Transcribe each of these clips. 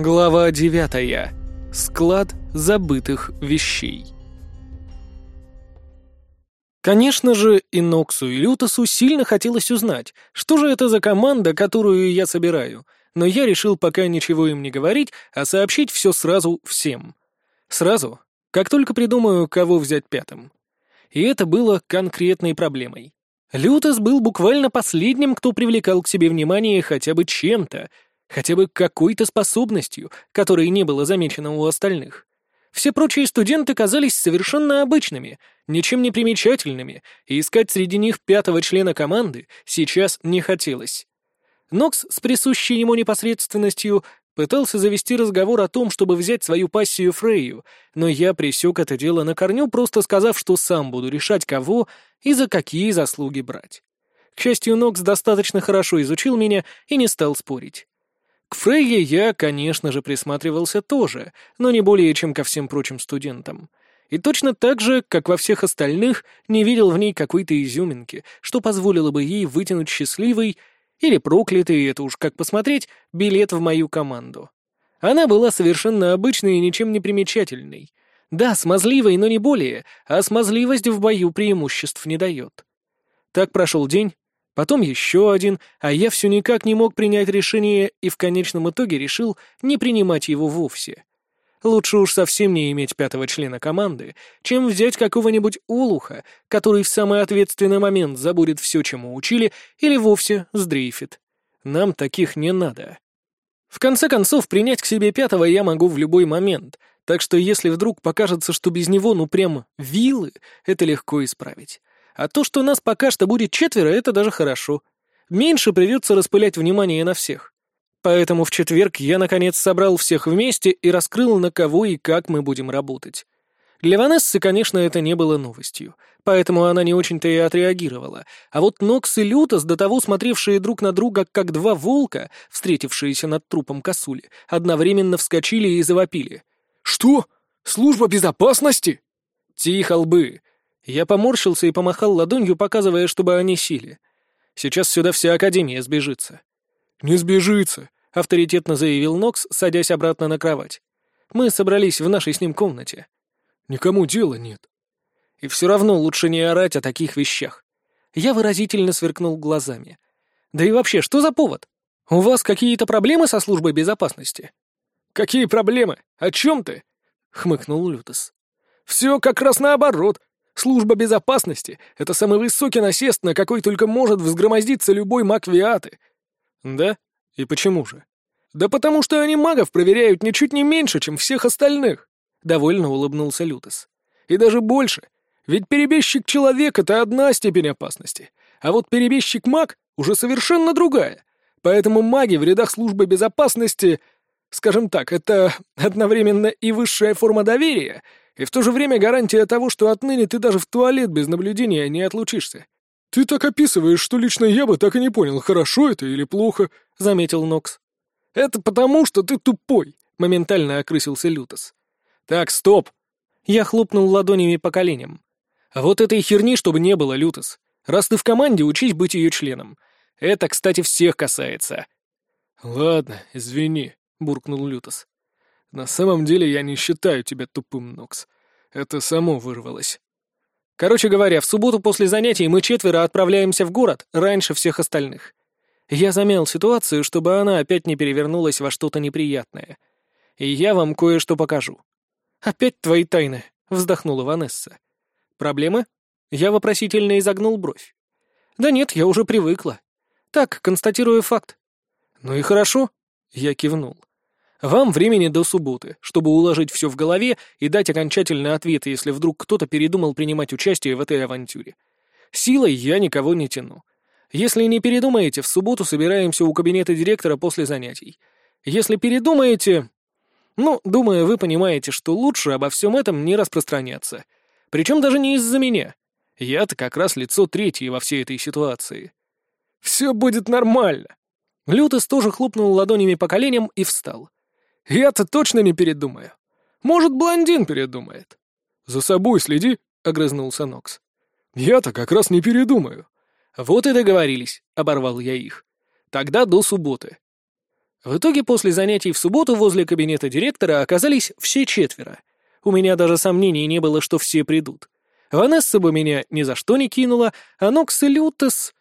Глава девятая. Склад забытых вещей. Конечно же, и Ноксу, и Лютосу сильно хотелось узнать, что же это за команда, которую я собираю, но я решил пока ничего им не говорить, а сообщить все сразу всем. Сразу, как только придумаю, кого взять пятым. И это было конкретной проблемой. Лютос был буквально последним, кто привлекал к себе внимание хотя бы чем-то, хотя бы какой-то способностью, которой не было замечено у остальных. Все прочие студенты казались совершенно обычными, ничем не примечательными, и искать среди них пятого члена команды сейчас не хотелось. Нокс с присущей ему непосредственностью пытался завести разговор о том, чтобы взять свою пассию Фрейю, но я пресек это дело на корню, просто сказав, что сам буду решать, кого и за какие заслуги брать. К счастью, Нокс достаточно хорошо изучил меня и не стал спорить. К Фрейе я, конечно же, присматривался тоже, но не более, чем ко всем прочим студентам. И точно так же, как во всех остальных, не видел в ней какой-то изюминки, что позволило бы ей вытянуть счастливый или проклятый, это уж как посмотреть, билет в мою команду. Она была совершенно обычной и ничем не примечательной. Да, смазливой, но не более, а смазливость в бою преимуществ не дает. Так прошел день, потом еще один, а я все никак не мог принять решение и в конечном итоге решил не принимать его вовсе. Лучше уж совсем не иметь пятого члена команды, чем взять какого-нибудь улуха, который в самый ответственный момент забудет все, чему учили, или вовсе сдрейфит. Нам таких не надо. В конце концов, принять к себе пятого я могу в любой момент, так что если вдруг покажется, что без него ну прям вилы, это легко исправить. А то, что нас пока что будет четверо, это даже хорошо. Меньше придется распылять внимание на всех. Поэтому в четверг я, наконец, собрал всех вместе и раскрыл, на кого и как мы будем работать. Для Ванессы, конечно, это не было новостью, поэтому она не очень-то и отреагировала. А вот Нокс и Лютос, до того смотревшие друг на друга, как два волка, встретившиеся над трупом косули, одновременно вскочили и завопили. «Что? Служба безопасности?» «Тихо, лбы! Я поморщился и помахал ладонью, показывая, чтобы они сели. Сейчас сюда вся Академия сбежится. «Не сбежится», — авторитетно заявил Нокс, садясь обратно на кровать. «Мы собрались в нашей с ним комнате». «Никому дела нет». «И все равно лучше не орать о таких вещах». Я выразительно сверкнул глазами. «Да и вообще, что за повод? У вас какие-то проблемы со службой безопасности?» «Какие проблемы? О чем ты?» — хмыкнул Лютос. «Все как раз наоборот. Служба безопасности — это самый высокий насест, на какой только может взгромоздиться любой маг Виаты. Да? И почему же? Да потому что они магов проверяют ничуть не меньше, чем всех остальных. Довольно улыбнулся Лютос. И даже больше. Ведь перебежчик человек — это одна степень опасности. А вот перебежчик-маг уже совершенно другая. Поэтому маги в рядах службы безопасности, скажем так, это одновременно и высшая форма доверия — и в то же время гарантия того, что отныне ты даже в туалет без наблюдения не отлучишься. «Ты так описываешь, что лично я бы так и не понял, хорошо это или плохо», — заметил Нокс. «Это потому, что ты тупой», — моментально окрысился Лютос. «Так, стоп!» Я хлопнул ладонями по коленям. «А вот этой херни, чтобы не было, Лютос. Раз ты в команде, учись быть ее членом. Это, кстати, всех касается». «Ладно, извини», — буркнул Лютос. На самом деле я не считаю тебя тупым, Нокс. Это само вырвалось. Короче говоря, в субботу после занятий мы четверо отправляемся в город раньше всех остальных. Я замял ситуацию, чтобы она опять не перевернулась во что-то неприятное. И я вам кое-что покажу. «Опять твои тайны», — вздохнула Ванесса. «Проблемы?» Я вопросительно изогнул бровь. «Да нет, я уже привыкла. Так, констатирую факт». «Ну и хорошо», — я кивнул. Вам времени до субботы, чтобы уложить все в голове и дать окончательный ответ, если вдруг кто-то передумал принимать участие в этой авантюре. Силой я никого не тяну. Если не передумаете, в субботу собираемся у кабинета директора после занятий. Если передумаете... Ну, думаю, вы понимаете, что лучше обо всем этом не распространяться. Причем даже не из-за меня. Я-то как раз лицо третье во всей этой ситуации. «Все будет нормально!» Лютос тоже хлопнул ладонями по коленям и встал. Я-то точно не передумаю. Может, блондин передумает. За собой следи, — огрызнулся Нокс. Я-то как раз не передумаю. Вот и договорились, — оборвал я их. Тогда до субботы. В итоге после занятий в субботу возле кабинета директора оказались все четверо. У меня даже сомнений не было, что все придут. Ванесса бы меня ни за что не кинула, а Нокс и Лютес...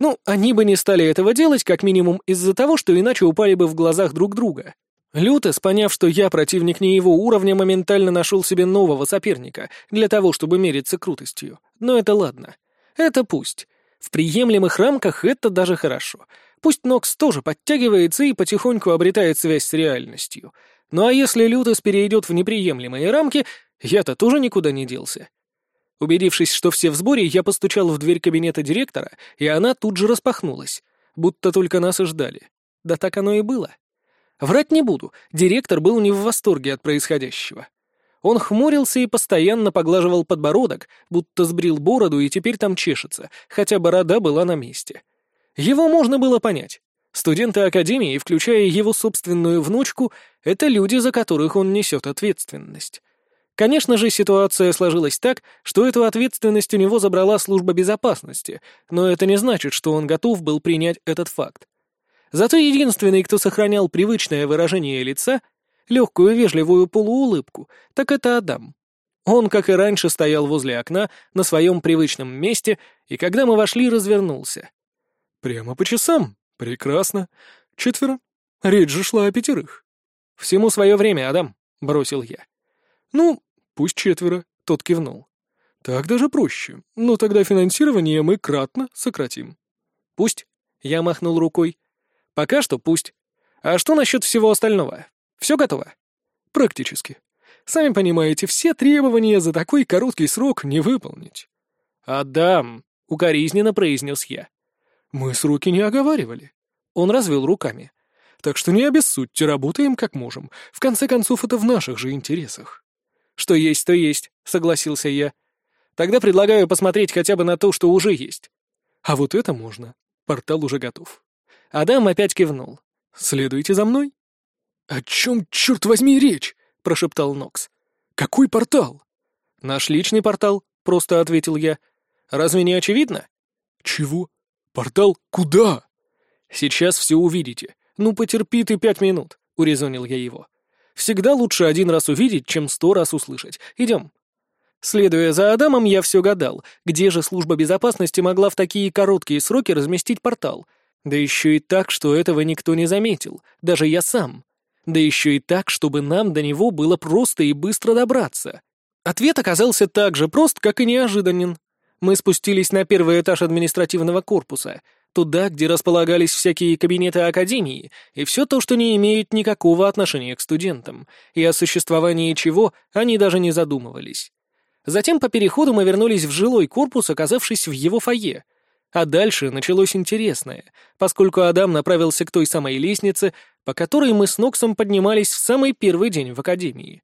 Ну, они бы не стали этого делать, как минимум из-за того, что иначе упали бы в глазах друг друга. Лютес, поняв, что я противник не его уровня, моментально нашел себе нового соперника для того, чтобы мериться крутостью. Но это ладно. Это пусть. В приемлемых рамках это даже хорошо. Пусть Нокс тоже подтягивается и потихоньку обретает связь с реальностью. Ну а если Лютес перейдет в неприемлемые рамки, я-то тоже никуда не делся. Убедившись, что все в сборе, я постучал в дверь кабинета директора, и она тут же распахнулась, будто только нас и ждали. Да так оно и было. Врать не буду, директор был не в восторге от происходящего. Он хмурился и постоянно поглаживал подбородок, будто сбрил бороду и теперь там чешется, хотя борода была на месте. Его можно было понять. Студенты Академии, включая его собственную внучку, это люди, за которых он несет ответственность. Конечно же, ситуация сложилась так, что эту ответственность у него забрала служба безопасности, но это не значит, что он готов был принять этот факт. Зато единственный, кто сохранял привычное выражение лица, легкую вежливую полуулыбку, так это Адам. Он, как и раньше, стоял возле окна на своем привычном месте, и когда мы вошли, развернулся. «Прямо по часам. Прекрасно. Четверо. Речь же шла о пятерых». «Всему свое время, Адам», — бросил я. «Ну, пусть четверо», — тот кивнул. «Так даже проще. Но тогда финансирование мы кратно сократим». «Пусть», — я махнул рукой. «Пока что пусть. А что насчет всего остального? Все готово?» «Практически. Сами понимаете, все требования за такой короткий срок не выполнить». «Адам», — укоризненно произнес я. «Мы сроки не оговаривали». Он развел руками. «Так что не обессудьте, работаем как можем. В конце концов, это в наших же интересах». «Что есть, то есть», — согласился я. «Тогда предлагаю посмотреть хотя бы на то, что уже есть». «А вот это можно. Портал уже готов». Адам опять кивнул. «Следуйте за мной». «О чем, черт возьми, речь?» — прошептал Нокс. «Какой портал?» «Наш личный портал», — просто ответил я. «Разве не очевидно?» «Чего? Портал куда?» «Сейчас все увидите. Ну, потерпи ты пять минут», — урезонил я его. «Всегда лучше один раз увидеть, чем сто раз услышать. Идем». Следуя за Адамом, я все гадал, где же служба безопасности могла в такие короткие сроки разместить портал. Да еще и так, что этого никто не заметил, даже я сам. Да еще и так, чтобы нам до него было просто и быстро добраться. Ответ оказался так же прост, как и неожиданен. Мы спустились на первый этаж административного корпуса, туда, где располагались всякие кабинеты академии и все то, что не имеет никакого отношения к студентам, и о существовании чего они даже не задумывались. Затем по переходу мы вернулись в жилой корпус, оказавшись в его фойе. А дальше началось интересное, поскольку Адам направился к той самой лестнице, по которой мы с Ноксом поднимались в самый первый день в академии.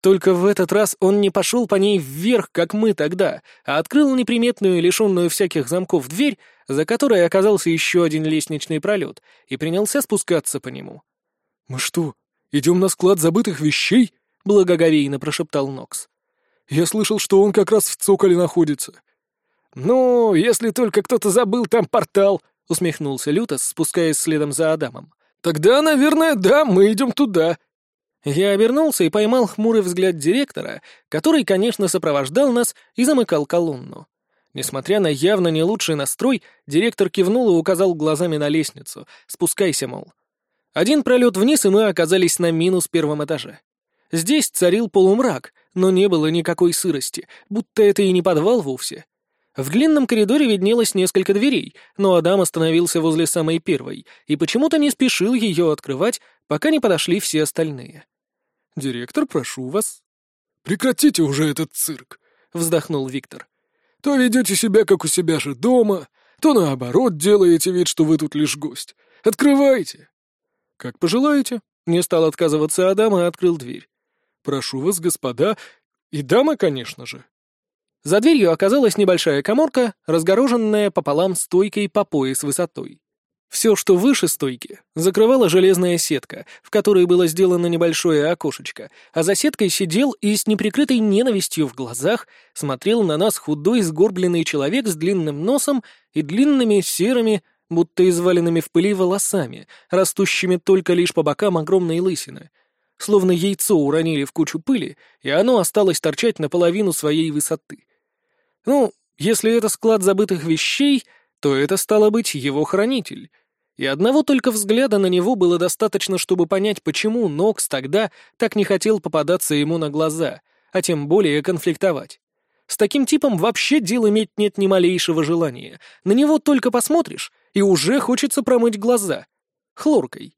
Только в этот раз он не пошел по ней вверх, как мы тогда, а открыл неприметную, лишенную всяких замков дверь, за которой оказался еще один лестничный пролет, и принялся спускаться по нему. «Мы что, идем на склад забытых вещей?» — благоговейно прошептал Нокс. «Я слышал, что он как раз в цоколе находится». «Ну, если только кто-то забыл там портал», — усмехнулся Лютос, спускаясь следом за Адамом. «Тогда, наверное, да, мы идем туда», я обернулся и поймал хмурый взгляд директора, который, конечно, сопровождал нас и замыкал колонну. Несмотря на явно не лучший настрой, директор кивнул и указал глазами на лестницу. «Спускайся, мол». Один пролет вниз, и мы оказались на минус первом этаже. Здесь царил полумрак, но не было никакой сырости, будто это и не подвал вовсе. В длинном коридоре виднелось несколько дверей, но Адам остановился возле самой первой и почему-то не спешил ее открывать, пока не подошли все остальные. «Директор, прошу вас». «Прекратите уже этот цирк», — вздохнул Виктор. «То ведете себя, как у себя же дома, то наоборот делаете вид, что вы тут лишь гость. Открывайте». «Как пожелаете», — не стал отказываться Адам и открыл дверь. «Прошу вас, господа, и дамы, конечно же». За дверью оказалась небольшая коморка, разгороженная пополам стойкой по пояс высотой. Все, что выше стойки, закрывала железная сетка, в которой было сделано небольшое окошечко, а за сеткой сидел и с неприкрытой ненавистью в глазах смотрел на нас худой сгорбленный человек с длинным носом и длинными серыми, будто изваленными в пыли волосами, растущими только лишь по бокам огромной лысины. Словно яйцо уронили в кучу пыли, и оно осталось торчать наполовину своей высоты. Ну, если это склад забытых вещей, то это стало быть его хранитель. И одного только взгляда на него было достаточно, чтобы понять, почему Нокс тогда так не хотел попадаться ему на глаза, а тем более конфликтовать. С таким типом вообще дел иметь нет ни малейшего желания. На него только посмотришь, и уже хочется промыть глаза. Хлоркой.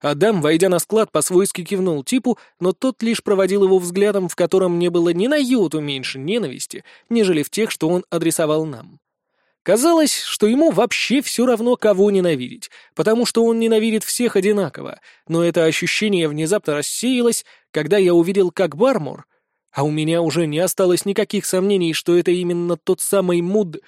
Адам, войдя на склад, по-свойски кивнул типу, но тот лишь проводил его взглядом, в котором не было ни на йоту меньше ненависти, нежели в тех, что он адресовал нам. Казалось, что ему вообще все равно, кого ненавидеть, потому что он ненавидит всех одинаково, но это ощущение внезапно рассеялось, когда я увидел, как Бармор а у меня уже не осталось никаких сомнений, что это именно тот самый муд...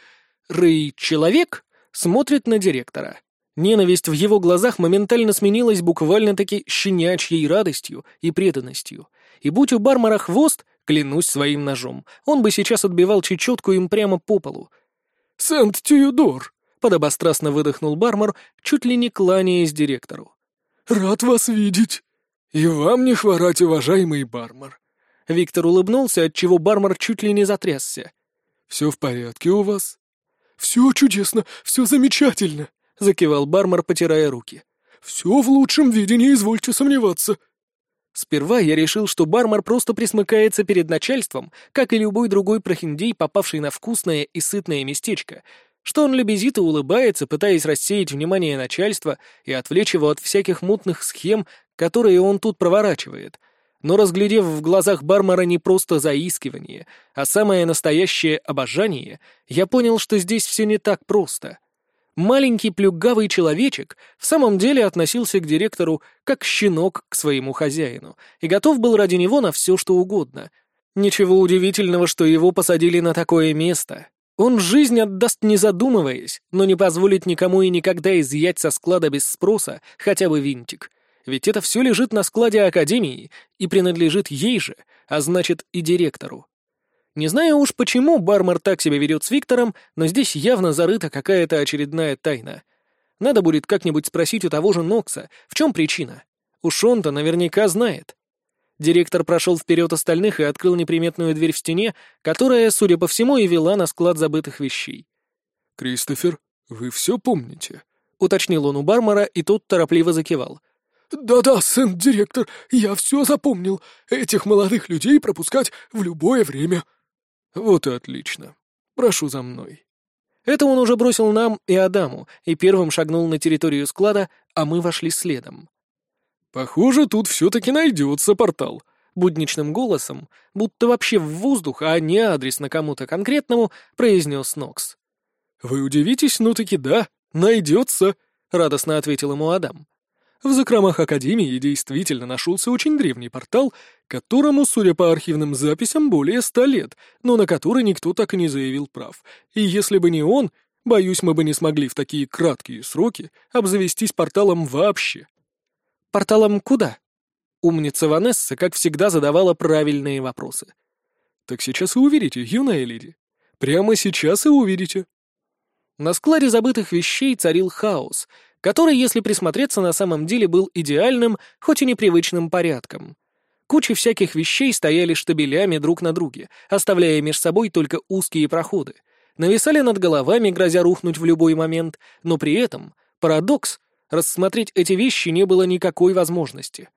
Рэй человек смотрит на директора. Ненависть в его глазах моментально сменилась буквально-таки щенячьей радостью и преданностью. И будь у Бармара хвост, клянусь своим ножом, он бы сейчас отбивал чечетку им прямо по полу. «Сент-Тюдор!» — подобострастно выдохнул Бармар, чуть ли не кланяясь директору. «Рад вас видеть! И вам не хворать, уважаемый Бармар. Виктор улыбнулся, отчего Бармар чуть ли не затрясся. «Все в порядке у вас?» «Все чудесно, все замечательно», — закивал Бармар, потирая руки. «Все в лучшем виде, не извольте сомневаться». Сперва я решил, что Бармар просто присмыкается перед начальством, как и любой другой прохиндей, попавший на вкусное и сытное местечко, что он лебезит и улыбается, пытаясь рассеять внимание начальства и отвлечь его от всяких мутных схем, которые он тут проворачивает — но разглядев в глазах Бармара не просто заискивание, а самое настоящее обожание, я понял, что здесь все не так просто. Маленький плюгавый человечек в самом деле относился к директору как щенок к своему хозяину и готов был ради него на все, что угодно. Ничего удивительного, что его посадили на такое место. Он жизнь отдаст не задумываясь, но не позволит никому и никогда изъять со склада без спроса хотя бы винтик — ведь это все лежит на складе Академии и принадлежит ей же, а значит и директору. Не знаю уж почему Бармар так себя ведет с Виктором, но здесь явно зарыта какая-то очередная тайна. Надо будет как-нибудь спросить у того же Нокса, в чем причина. Уж он-то наверняка знает. Директор прошел вперед остальных и открыл неприметную дверь в стене, которая, судя по всему, и вела на склад забытых вещей. «Кристофер, вы все помните?» — уточнил он у Бармара, и тот торопливо закивал — «Да-да, сын-директор, я все запомнил. Этих молодых людей пропускать в любое время». «Вот и отлично. Прошу за мной». Это он уже бросил нам и Адаму, и первым шагнул на территорию склада, а мы вошли следом. «Похоже, тут все-таки найдется портал», — будничным голосом, будто вообще в воздух, а не адрес на кому-то конкретному, произнес Нокс. «Вы удивитесь, но таки да, найдется», — радостно ответил ему Адам. В закромах Академии действительно нашелся очень древний портал, которому, судя по архивным записям, более ста лет, но на который никто так и не заявил прав. И если бы не он, боюсь, мы бы не смогли в такие краткие сроки обзавестись порталом вообще. Порталом куда? Умница Ванесса, как всегда, задавала правильные вопросы. Так сейчас и увидите, юная леди. Прямо сейчас и увидите. На складе забытых вещей царил хаос — который, если присмотреться, на самом деле был идеальным, хоть и непривычным порядком. Кучи всяких вещей стояли штабелями друг на друге, оставляя меж собой только узкие проходы. Нависали над головами, грозя рухнуть в любой момент, но при этом, парадокс, рассмотреть эти вещи не было никакой возможности.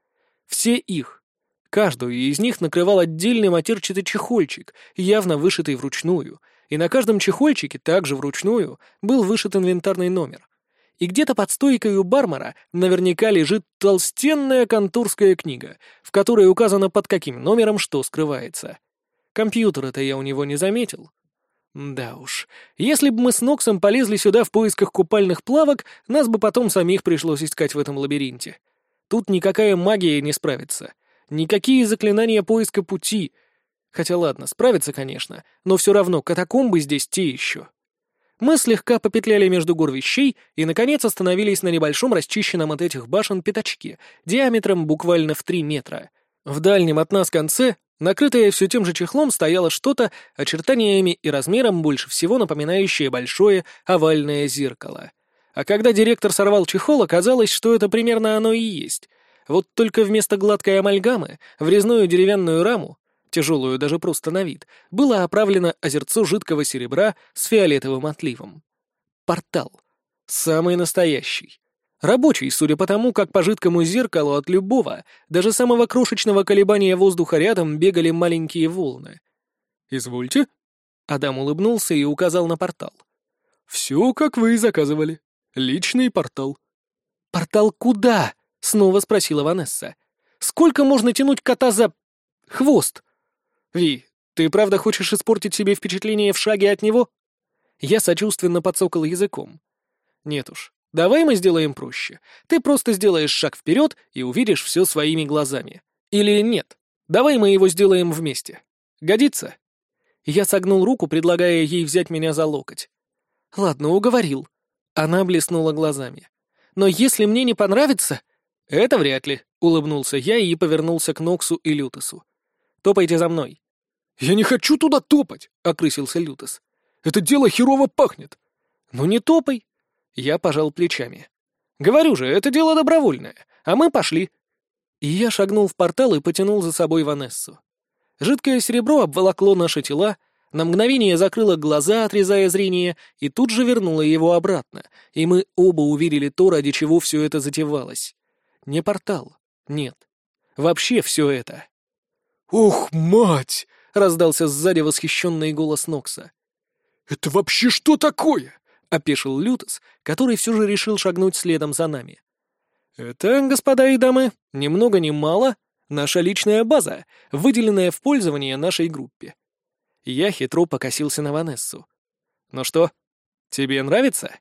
Все их. Каждую из них накрывал отдельный матерчатый чехольчик, явно вышитый вручную, и на каждом чехольчике, также вручную, был вышит инвентарный номер — и где-то под стойкой у бармара наверняка лежит толстенная контурская книга, в которой указано под каким номером что скрывается. Компьютера-то я у него не заметил. Да уж, если бы мы с Ноксом полезли сюда в поисках купальных плавок, нас бы потом самих пришлось искать в этом лабиринте. Тут никакая магия не справится. Никакие заклинания поиска пути. Хотя ладно, справится, конечно, но все равно катакомбы здесь те еще. Мы слегка попетляли между гор вещей и, наконец, остановились на небольшом расчищенном от этих башен пятачке, диаметром буквально в три метра. В дальнем от нас конце, накрытое все тем же чехлом, стояло что-то, очертаниями и размером больше всего напоминающее большое овальное зеркало. А когда директор сорвал чехол, оказалось, что это примерно оно и есть. Вот только вместо гладкой амальгамы в резную деревянную раму, тяжелую даже просто на вид, было оправлено озерцо жидкого серебра с фиолетовым отливом. Портал. Самый настоящий. Рабочий, судя по тому, как по жидкому зеркалу от любого, даже самого крошечного колебания воздуха рядом бегали маленькие волны. «Извольте». Адам улыбнулся и указал на портал. «Все, как вы и заказывали. Личный портал». «Портал куда?» — снова спросила Ванесса. «Сколько можно тянуть кота за... хвост?» «Ви, ты правда хочешь испортить себе впечатление в шаге от него?» Я сочувственно подсокал языком. «Нет уж, давай мы сделаем проще. Ты просто сделаешь шаг вперед и увидишь все своими глазами. Или нет, давай мы его сделаем вместе. Годится?» Я согнул руку, предлагая ей взять меня за локоть. «Ладно, уговорил». Она блеснула глазами. «Но если мне не понравится...» «Это вряд ли», — улыбнулся я и повернулся к Ноксу и Лютесу. «Топайте за мной». «Я не хочу туда топать», — окрысился Лютес. «Это дело херово пахнет». «Ну не топай». Я пожал плечами. «Говорю же, это дело добровольное, а мы пошли». И я шагнул в портал и потянул за собой Ванессу. Жидкое серебро обволокло наши тела, на мгновение закрыло глаза, отрезая зрение, и тут же вернуло его обратно, и мы оба увидели то, ради чего все это затевалось. Не портал, нет. Вообще все это. «Ох, мать!» — раздался сзади восхищенный голос Нокса. «Это вообще что такое?» — опешил Лютос, который все же решил шагнуть следом за нами. «Это, господа и дамы, ни много ни мало, Наша личная база, выделенная в пользование нашей группе. Я хитро покосился на Ванессу. «Ну что, тебе нравится?»